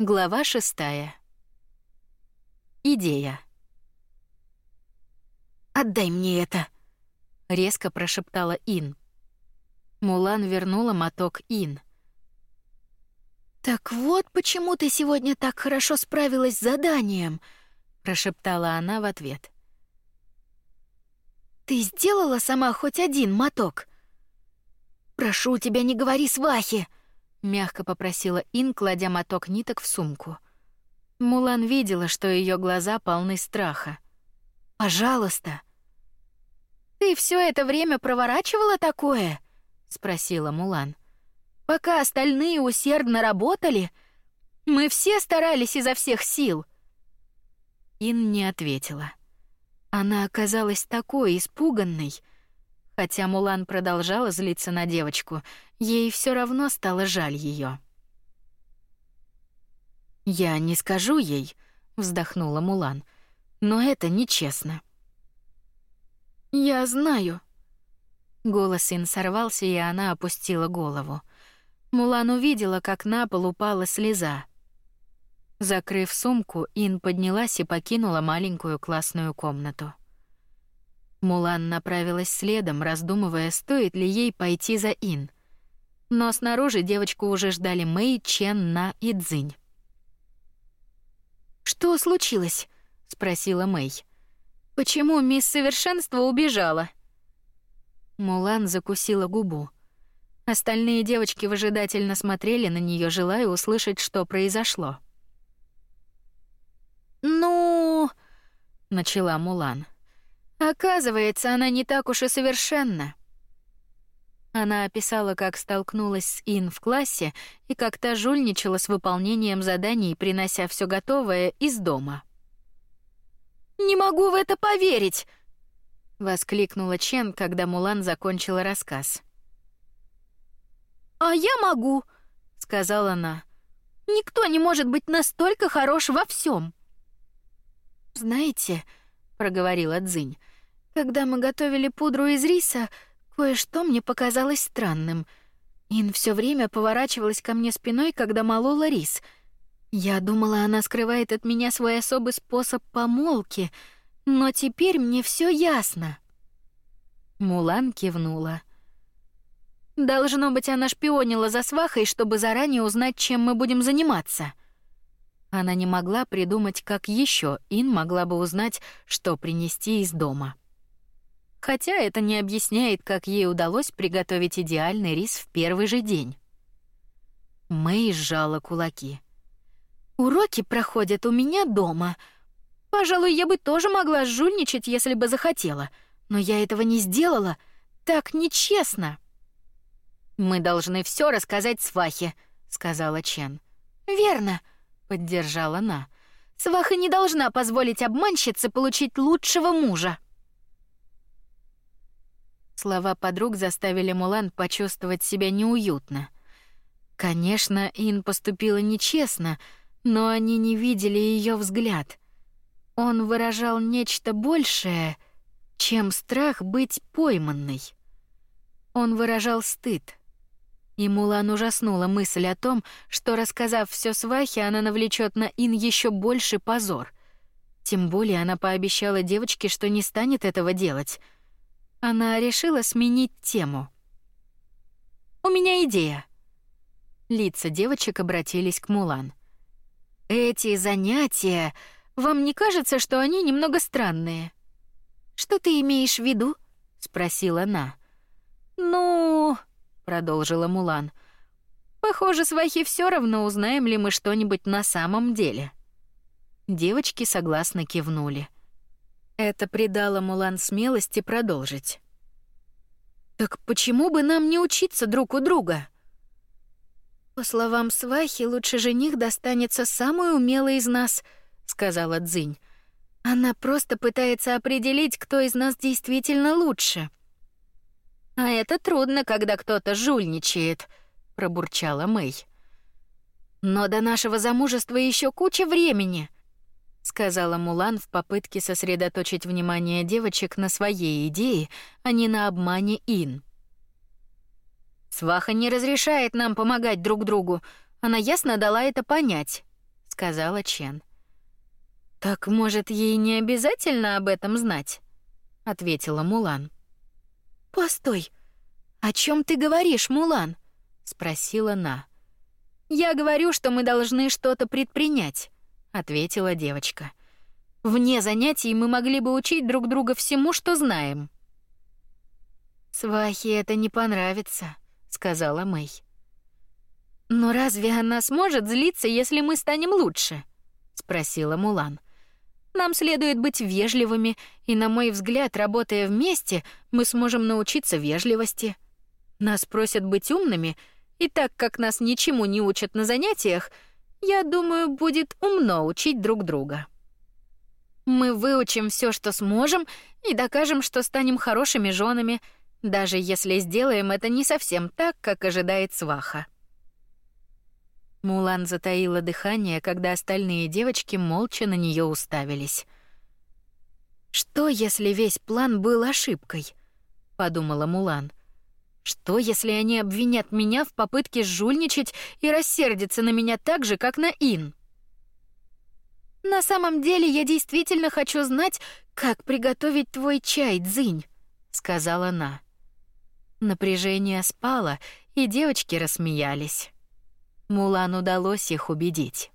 Глава шестая. Идея. «Отдай мне это!» — резко прошептала Ин. Мулан вернула моток Ин. «Так вот почему ты сегодня так хорошо справилась с заданием!» — прошептала она в ответ. «Ты сделала сама хоть один моток?» «Прошу тебя, не говори свахи!» Мягко попросила Ин, кладя моток ниток в сумку. Мулан видела, что ее глаза полны страха. Пожалуйста. Ты все это время проворачивала такое? спросила Мулан. Пока остальные усердно работали, мы все старались изо всех сил. Ин не ответила. Она оказалась такой испуганной, Хотя Мулан продолжала злиться на девочку, ей все равно стало жаль ее. Я не скажу ей, вздохнула Мулан. Но это нечестно. Я знаю. Голос Ин сорвался, и она опустила голову. Мулан увидела, как на пол упала слеза. Закрыв сумку, Ин поднялась и покинула маленькую классную комнату. Мулан направилась следом, раздумывая, стоит ли ей пойти за Ин. Но снаружи девочку уже ждали Мэй, Чен, На и Цзинь. «Что случилось?» — спросила Мэй. «Почему мисс Совершенство убежала?» Мулан закусила губу. Остальные девочки выжидательно смотрели на нее, желая услышать, что произошло. «Ну...» — начала Мулан. Оказывается, она не так уж и совершенна. Она описала, как столкнулась с Ин в классе и как та жульничала с выполнением заданий, принося все готовое из дома. «Не могу в это поверить!» — воскликнула Чен, когда Мулан закончила рассказ. «А я могу!» — сказала она. «Никто не может быть настолько хорош во всем. «Знаете...» — проговорила Дзинь. Когда мы готовили пудру из риса, кое-что мне показалось странным. Ин все время поворачивалась ко мне спиной, когда молола рис. Я думала, она скрывает от меня свой особый способ помолки, но теперь мне все ясно. Мулан кивнула. Должно быть, она шпионила за свахой, чтобы заранее узнать, чем мы будем заниматься. Она не могла придумать, как еще Ин могла бы узнать, что принести из дома. Хотя это не объясняет, как ей удалось приготовить идеальный рис в первый же день. Мэй сжала кулаки. Уроки проходят у меня дома. Пожалуй, я бы тоже могла жульничать, если бы захотела, но я этого не сделала. Так нечестно. Мы должны все рассказать Свахе, сказала Чен. Верно, поддержала она. Сваха не должна позволить обманщице получить лучшего мужа. Слова подруг заставили Мулан почувствовать себя неуютно. Конечно, Ин поступила нечестно, но они не видели ее взгляд. Он выражал нечто большее, чем страх быть пойманной. Он выражал стыд. И Мулан ужаснула мысль о том, что, рассказав все свахе, она навлечет на Ин еще больше позор. Тем более она пообещала девочке, что не станет этого делать — она решила сменить тему. У меня идея. Лица девочек обратились к Мулан. Эти занятия, вам не кажется, что они немного странные? Что ты имеешь в виду? спросила она. Ну, продолжила Мулан. Похоже, свахи все равно узнаем ли мы что-нибудь на самом деле. Девочки согласно кивнули. Это придало Мулан смелости продолжить. Так почему бы нам не учиться друг у друга? По словам Свахи, лучше жених достанется самый умелый из нас, сказала Дзинь. Она просто пытается определить, кто из нас действительно лучше. А это трудно, когда кто-то жульничает, пробурчала Мэй. Но до нашего замужества еще куча времени сказала Мулан в попытке сосредоточить внимание девочек на своей идее, а не на обмане Ин. Сваха не разрешает нам помогать друг другу. Она ясно дала это понять, сказала Чен. Так, может, ей не обязательно об этом знать, ответила Мулан. Постой. О чем ты говоришь, Мулан? спросила На. Я говорю, что мы должны что-то предпринять, ответила девочка. Вне занятий мы могли бы учить друг друга всему, что знаем. Свахе это не понравится, сказала Мэй. Но разве она сможет злиться, если мы станем лучше? спросила Мулан. Нам следует быть вежливыми, и, на мой взгляд, работая вместе, мы сможем научиться вежливости. Нас просят быть умными, и так как нас ничему не учат на занятиях, я думаю, будет умно учить друг друга. Мы выучим все, что сможем, и докажем, что станем хорошими женами, даже если сделаем это не совсем так, как ожидает сваха. Мулан затаила дыхание, когда остальные девочки молча на нее уставились. Что, если весь план был ошибкой? подумала Мулан. Что, если они обвинят меня в попытке жульничать и рассердятся на меня так же, как на Ин? На самом деле, я действительно хочу знать, как приготовить твой чай, Дзынь, сказала она. Напряжение спало, и девочки рассмеялись. Мулан удалось их убедить.